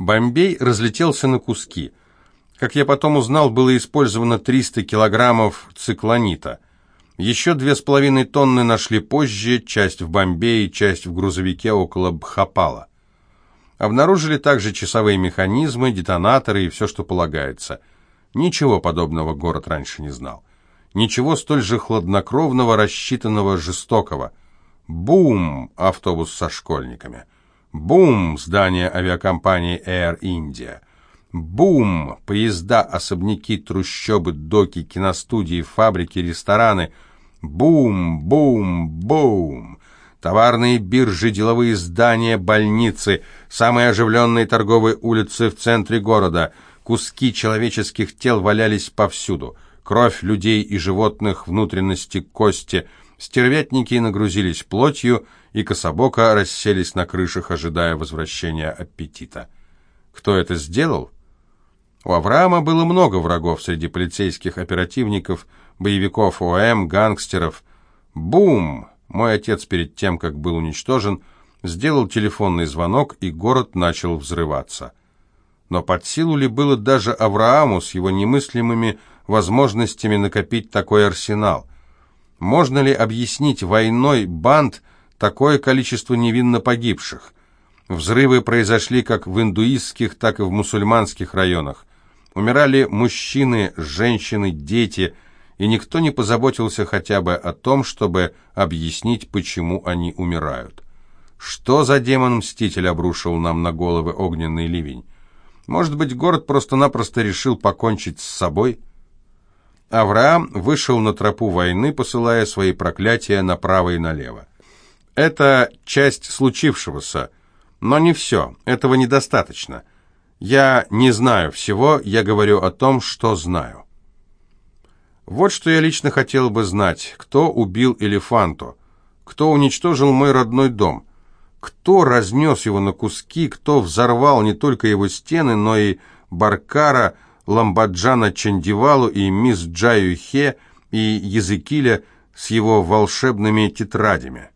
Бомбей разлетелся на куски. Как я потом узнал, было использовано 300 килограммов циклонита. Еще две с половиной тонны нашли позже, часть в Бомбее, часть в грузовике около Бхапала. Обнаружили также часовые механизмы, детонаторы и все, что полагается. Ничего подобного город раньше не знал. Ничего столь же хладнокровного, рассчитанного, жестокого. Бум! Автобус со школьниками. Бум! Здание авиакомпании Air India. Бум! Поезда, особняки, трущобы, доки, киностудии, фабрики, рестораны. Бум! Бум! Бум! Товарные биржи, деловые здания, больницы, самые оживленные торговые улицы в центре города. Куски человеческих тел валялись повсюду. Кровь людей и животных, внутренности, кости. Стервятники нагрузились плотью, и кособоко расселись на крышах, ожидая возвращения аппетита. Кто это сделал? У Авраама было много врагов среди полицейских оперативников, боевиков ОМ, гангстеров. Бум! Мой отец перед тем, как был уничтожен, сделал телефонный звонок, и город начал взрываться. Но под силу ли было даже Аврааму с его немыслимыми возможностями накопить такой арсенал? Можно ли объяснить войной банд такое количество невинно погибших? Взрывы произошли как в индуистских, так и в мусульманских районах. Умирали мужчины, женщины, дети, и никто не позаботился хотя бы о том, чтобы объяснить, почему они умирают. Что за демон-мститель обрушил нам на головы огненный ливень? Может быть, город просто-напросто решил покончить с собой? Авраам вышел на тропу войны, посылая свои проклятия направо и налево. Это часть случившегося, но не все, этого недостаточно. Я не знаю всего, я говорю о том, что знаю. Вот что я лично хотел бы знать. Кто убил Элефанту? Кто уничтожил мой родной дом? Кто разнес его на куски? Кто взорвал не только его стены, но и Баркара, Ламбаджана Чандивалу и мисс Джаю Хе и Языкиля с его волшебными тетрадями?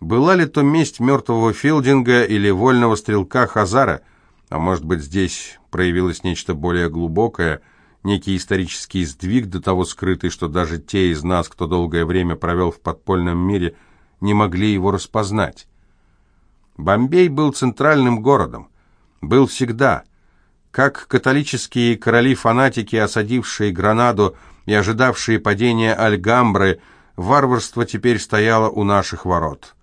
Была ли то месть мертвого Филдинга или вольного стрелка Хазара – а может быть, здесь проявилось нечто более глубокое, некий исторический сдвиг до того скрытый, что даже те из нас, кто долгое время провел в подпольном мире, не могли его распознать. Бомбей был центральным городом. Был всегда. Как католические короли-фанатики, осадившие Гранаду и ожидавшие падения Альгамбры, варварство теперь стояло у наших ворот.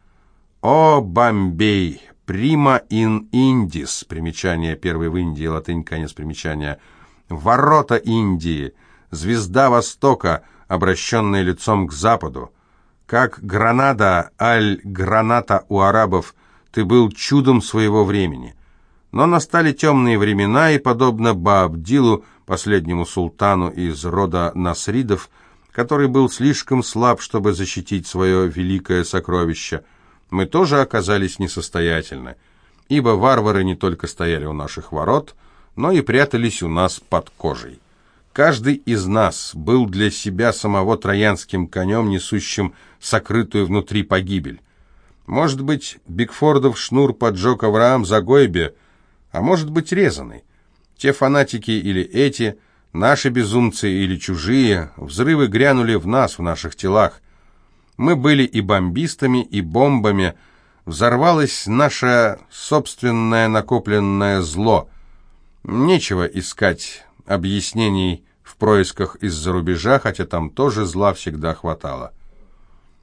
О, Бомбей! Прима ин Индис, примечание первой в Индии, латынь, конец примечания. Ворота Индии, звезда Востока, обращенная лицом к западу. Как Гранада, Аль-Граната у арабов, ты был чудом своего времени. Но настали темные времена, и, подобно Баабдилу, последнему султану из рода Насридов, который был слишком слаб, чтобы защитить свое великое сокровище – мы тоже оказались несостоятельны, ибо варвары не только стояли у наших ворот, но и прятались у нас под кожей. Каждый из нас был для себя самого троянским конем, несущим сокрытую внутри погибель. Может быть, Бигфордов шнур поджег Авраам за Гойбе, а может быть, резанный. Те фанатики или эти, наши безумцы или чужие, взрывы грянули в нас, в наших телах. Мы были и бомбистами, и бомбами. Взорвалось наше собственное накопленное зло. Нечего искать объяснений в происках из-за рубежа, хотя там тоже зла всегда хватало.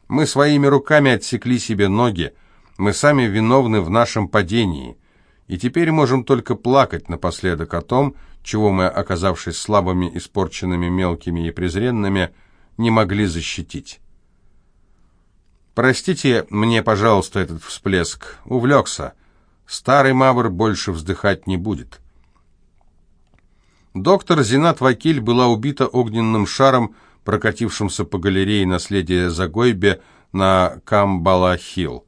Мы своими руками отсекли себе ноги, мы сами виновны в нашем падении, и теперь можем только плакать напоследок о том, чего мы, оказавшись слабыми, испорченными, мелкими и презренными, не могли защитить. Простите мне, пожалуйста, этот всплеск. Увлекся. Старый Мавр больше вздыхать не будет. Доктор Зинат Вакиль была убита огненным шаром, прокатившимся по галерее наследия Загойбе на Камбала-Хилл.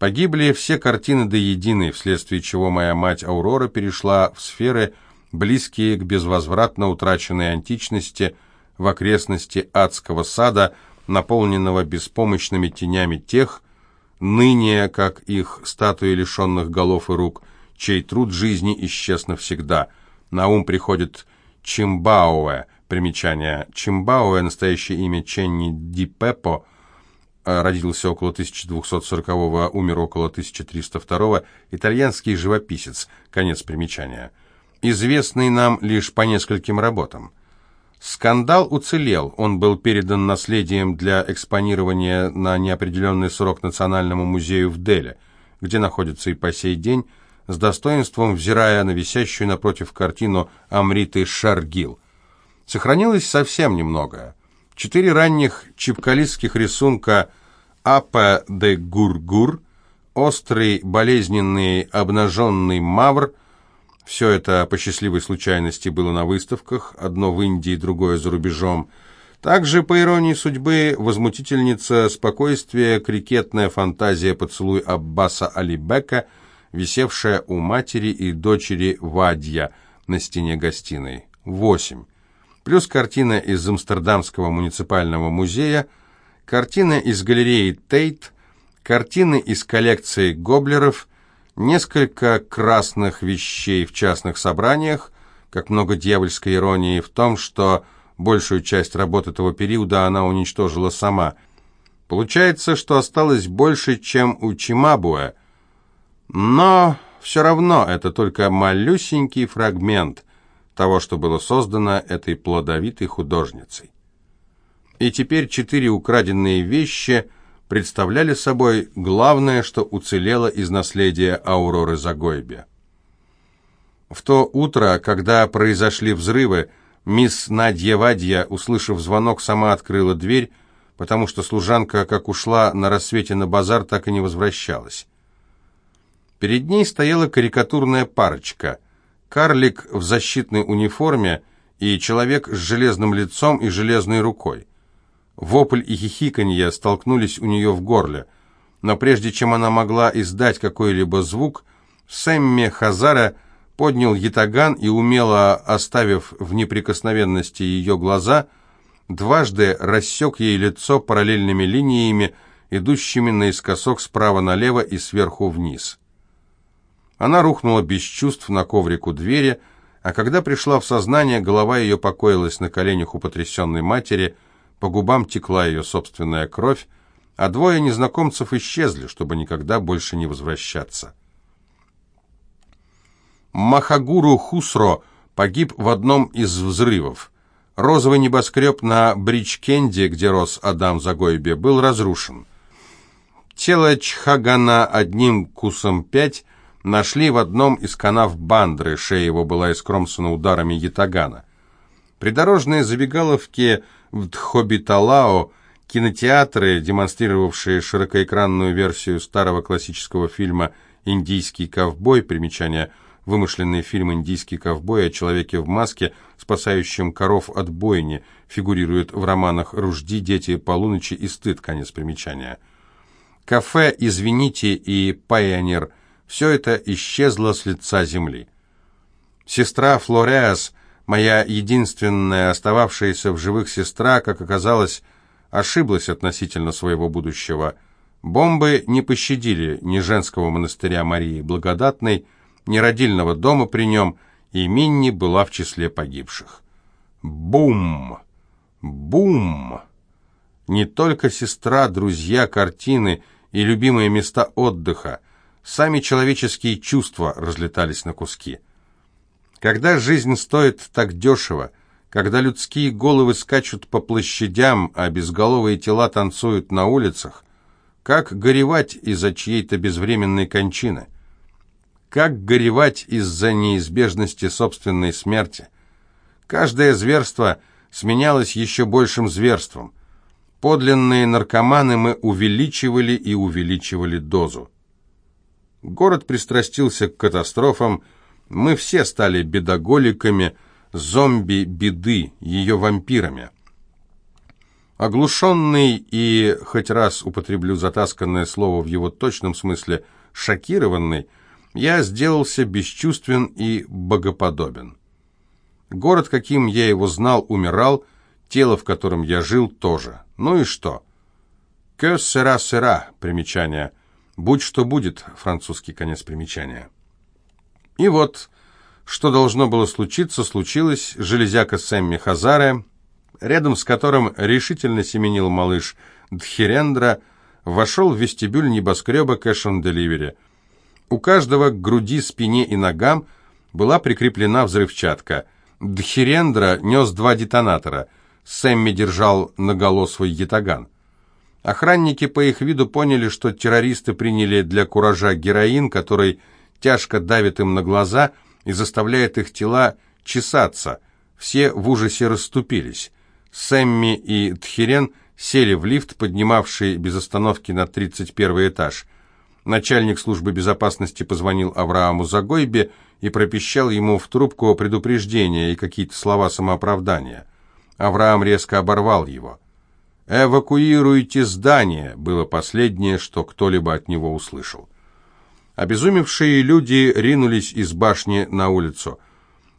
Погибли все картины до единой, вследствие чего моя мать Аурора перешла в сферы, близкие к безвозвратно утраченной античности, в окрестности адского сада – наполненного беспомощными тенями тех, ныне, как их статуи лишенных голов и рук, чей труд жизни исчез навсегда. На ум приходит Чимбауэ, примечание. Чимбауэ, настоящее имя Ченни Ди Пеппо, родился около 1240-го, умер около 1302-го, итальянский живописец, конец примечания. Известный нам лишь по нескольким работам. Скандал уцелел, он был передан наследием для экспонирования на неопределенный срок Национальному музею в Деле, где находится и по сей день, с достоинством взирая на висящую напротив картину Амриты Шаргил. Сохранилось совсем немного. Четыре ранних чипкалистских рисунка Апа де Гургур, острый, болезненный, обнаженный мавр – все это по счастливой случайности было на выставках, одно в Индии, другое за рубежом. Также, по иронии судьбы, возмутительница спокойствия, крикетная фантазия поцелуй Аббаса Алибека, висевшая у матери и дочери Вадья на стене гостиной. Восемь. Плюс картина из Амстердамского муниципального музея, картина из галереи Тейт, картины из коллекции Гоблеров, Несколько красных вещей в частных собраниях, как много дьявольской иронии в том, что большую часть работ этого периода она уничтожила сама. Получается, что осталось больше, чем у Чимабуэ. Но все равно это только малюсенький фрагмент того, что было создано этой плодовитой художницей. И теперь четыре украденные вещи – представляли собой главное, что уцелело из наследия Ауроры Загойбе. В то утро, когда произошли взрывы, мисс Надья Вадья, услышав звонок, сама открыла дверь, потому что служанка, как ушла на рассвете на базар, так и не возвращалась. Перед ней стояла карикатурная парочка. Карлик в защитной униформе и человек с железным лицом и железной рукой. Вопль и хихиканье столкнулись у нее в горле. Но прежде чем она могла издать какой-либо звук, Сэмми Хазара поднял ятаган и, умело оставив в неприкосновенности ее глаза, дважды рассек ей лицо параллельными линиями, идущими наискосок справа налево и сверху вниз. Она рухнула без чувств на коврик у двери, а когда пришла в сознание, голова ее покоилась на коленях у потрясенной матери – по губам текла ее собственная кровь, а двое незнакомцев исчезли, чтобы никогда больше не возвращаться. Махагуру Хусро погиб в одном из взрывов. Розовый небоскреб на Бричкенде, где рос Адам Загойбе, был разрушен. Тело Чхагана одним кусом пять нашли в одном из канав Бандры, шея его была искромсана ударами ятагана. Придорожные забегаловки – в Дхобиталао кинотеатры, демонстрировавшие широкоэкранную версию старого классического фильма «Индийский ковбой», примечание вымышленный фильм «Индийский ковбой» о человеке в маске, спасающем коров от бойни, фигурирует в романах «Ружди», «Дети полуночи» и «Стыд», конец примечания. Кафе «Извините» и «Пайонер» – все это исчезло с лица земли. Сестра Флореас – Моя единственная остававшаяся в живых сестра, как оказалось, ошиблась относительно своего будущего. Бомбы не пощадили ни женского монастыря Марии Благодатной, ни родильного дома при нем, и Минни была в числе погибших. Бум! Бум! Не только сестра, друзья, картины и любимые места отдыха, сами человеческие чувства разлетались на куски – когда жизнь стоит так дешево, когда людские головы скачут по площадям, а безголовые тела танцуют на улицах, как горевать из-за чьей-то безвременной кончины? Как горевать из-за неизбежности собственной смерти? Каждое зверство сменялось еще большим зверством. Подлинные наркоманы мы увеличивали и увеличивали дозу. Город пристрастился к катастрофам, мы все стали бедоголиками, зомби беды, ее вампирами. Оглушенный и, хоть раз употреблю затасканное слово в его точном смысле, шокированный, я сделался бесчувствен и богоподобен. Город, каким я его знал, умирал, тело, в котором я жил, тоже. Ну и что? «Que sera sera» примечание. «Будь что будет» французский конец примечания. И вот, что должно было случиться, случилось. Железяка Сэмми Хазаре, рядом с которым решительно семенил малыш Дхирендра, вошел в вестибюль небоскреба Cash on. У каждого к груди, спине и ногам была прикреплена взрывчатка. Дхирендра нес два детонатора. Сэмми держал наголо свой ятаган. Охранники по их виду поняли, что террористы приняли для куража героин, который тяжко давит им на глаза и заставляет их тела чесаться. Все в ужасе расступились. Сэмми и Тхирен сели в лифт, поднимавший без остановки на 31 этаж. Начальник службы безопасности позвонил Аврааму Загойбе и пропищал ему в трубку предупреждения и какие-то слова самооправдания. Авраам резко оборвал его. «Эвакуируйте здание!» было последнее, что кто-либо от него услышал. Обезумевшие люди ринулись из башни на улицу.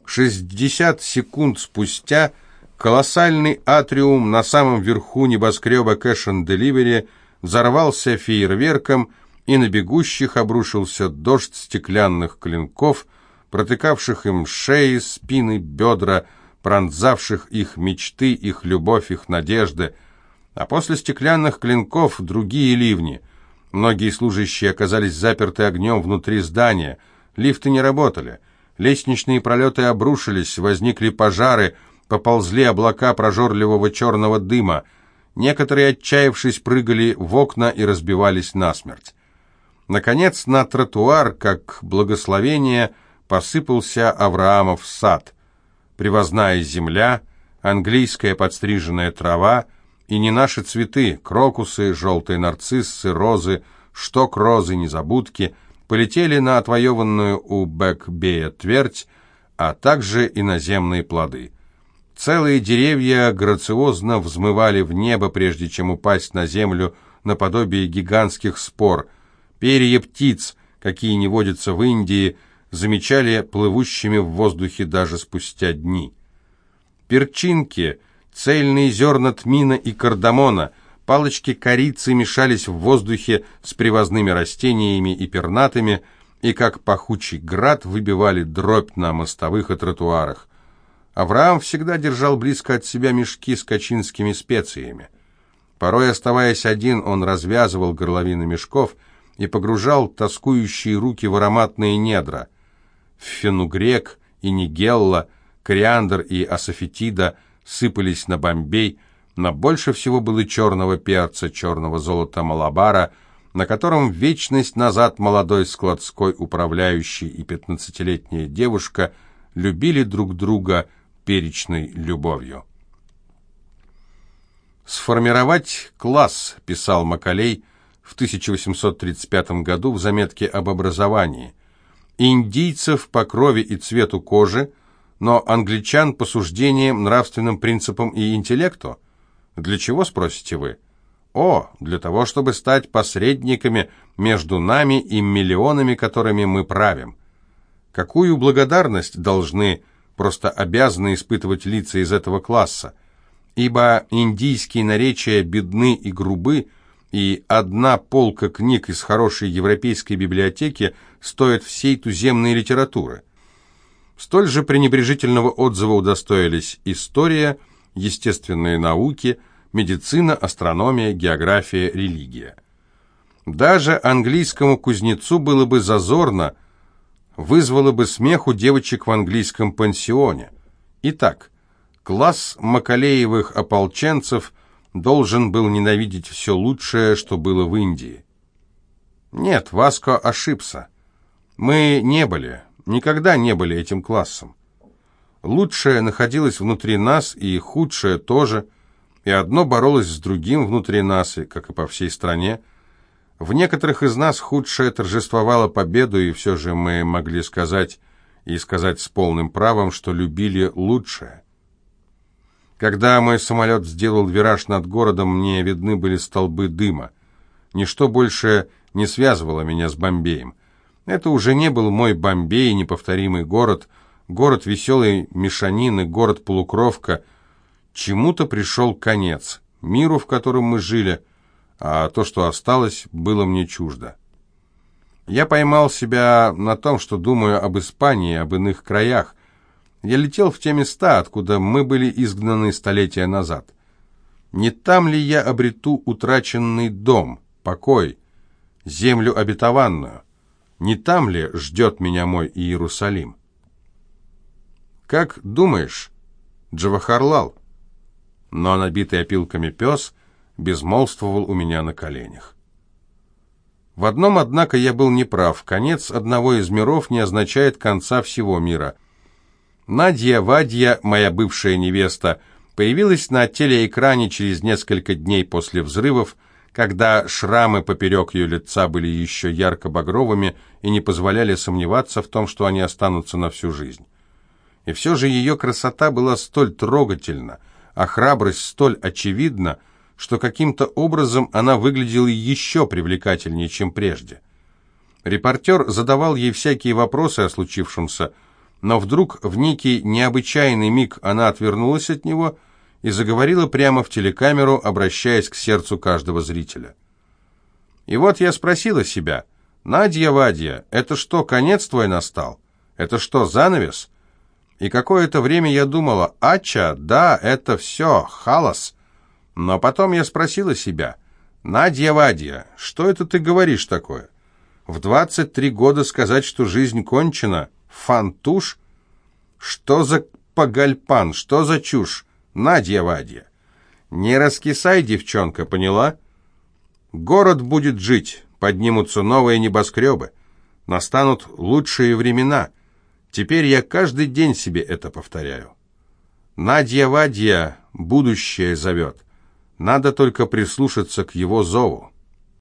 60 секунд спустя колоссальный атриум на самом верху небоскреба Cash and Delivery взорвался фейерверком, и на бегущих обрушился дождь стеклянных клинков, протыкавших им шеи, спины, бедра, пронзавших их мечты, их любовь, их надежды – а после стеклянных клинков другие ливни. Многие служащие оказались заперты огнем внутри здания, лифты не работали, лестничные пролеты обрушились, возникли пожары, поползли облака прожорливого черного дыма, некоторые, отчаявшись, прыгали в окна и разбивались насмерть. Наконец, на тротуар, как благословение, посыпался Авраамов сад. Привозная земля, английская подстриженная трава — и не наши цветы, крокусы, желтые нарциссы, розы, шток розы, незабудки, полетели на отвоеванную у Бэкбея твердь, а также иноземные плоды. Целые деревья грациозно взмывали в небо, прежде чем упасть на землю наподобие гигантских спор. Перья птиц, какие не водятся в Индии, замечали плывущими в воздухе даже спустя дни. Перчинки — Цельные зерна тмина и кардамона, палочки корицы мешались в воздухе с привозными растениями и пернатыми, и как пахучий град выбивали дробь на мостовых и тротуарах. Авраам всегда держал близко от себя мешки с качинскими специями. Порой, оставаясь один, он развязывал горловины мешков и погружал тоскующие руки в ароматные недра. Фенугрек и нигелла, кориандр и асофетида – сыпались на Бомбей, но больше всего было черного перца, черного золота Малабара, на котором вечность назад молодой складской управляющий и пятнадцатилетняя девушка любили друг друга перечной любовью. «Сформировать класс», — писал Макалей в 1835 году в заметке об образовании, «индийцев по крови и цвету кожи, но англичан по суждениям, нравственным принципам и интеллекту? Для чего, спросите вы? О, для того, чтобы стать посредниками между нами и миллионами, которыми мы правим. Какую благодарность должны, просто обязаны испытывать лица из этого класса? Ибо индийские наречия бедны и грубы, и одна полка книг из хорошей европейской библиотеки стоит всей туземной литературы – Столь же пренебрежительного отзыва удостоились история, естественные науки, медицина, астрономия, география, религия. Даже английскому кузнецу было бы зазорно, вызвало бы смех у девочек в английском пансионе. Итак, класс Макалеевых ополченцев должен был ненавидеть все лучшее, что было в Индии. Нет, Васко ошибся. Мы не были, никогда не были этим классом. Лучшее находилось внутри нас, и худшее тоже, и одно боролось с другим внутри нас, и, как и по всей стране. В некоторых из нас худшее торжествовало победу, и все же мы могли сказать, и сказать с полным правом, что любили лучшее. Когда мой самолет сделал вираж над городом, мне видны были столбы дыма. Ничто больше не связывало меня с Бомбеем. Это уже не был мой Бомбей, неповторимый город, город веселой мешанины, город-полукровка. Чему-то пришел конец, миру, в котором мы жили, а то, что осталось, было мне чуждо. Я поймал себя на том, что думаю об Испании, об иных краях. Я летел в те места, откуда мы были изгнаны столетия назад. Не там ли я обрету утраченный дом, покой, землю обетованную? Не там ли ждет меня мой Иерусалим? Как думаешь, Джавахарлал? Но набитый опилками пес безмолвствовал у меня на коленях. В одном, однако, я был неправ. Конец одного из миров не означает конца всего мира. Надя Вадья, моя бывшая невеста, появилась на телеэкране через несколько дней после взрывов, когда шрамы поперек ее лица были еще ярко-багровыми и не позволяли сомневаться в том, что они останутся на всю жизнь. И все же ее красота была столь трогательна, а храбрость столь очевидна, что каким-то образом она выглядела еще привлекательнее, чем прежде. Репортер задавал ей всякие вопросы о случившемся, но вдруг в некий необычайный миг она отвернулась от него и заговорила прямо в телекамеру, обращаясь к сердцу каждого зрителя. И вот я спросила себя, «Надя, Вадья, это что, конец твой настал? Это что, занавес?» И какое-то время я думала, «Ача, да, это все, халас». Но потом я спросила себя, «Надя, Вадья, что это ты говоришь такое? В 23 года сказать, что жизнь кончена, фантуш? Что за погальпан, что за чушь? Надя, Вадья, не раскисай, девчонка, поняла? Город будет жить, поднимутся новые небоскребы, настанут лучшие времена. Теперь я каждый день себе это повторяю. Надя Вадья будущее зовет. Надо только прислушаться к его зову.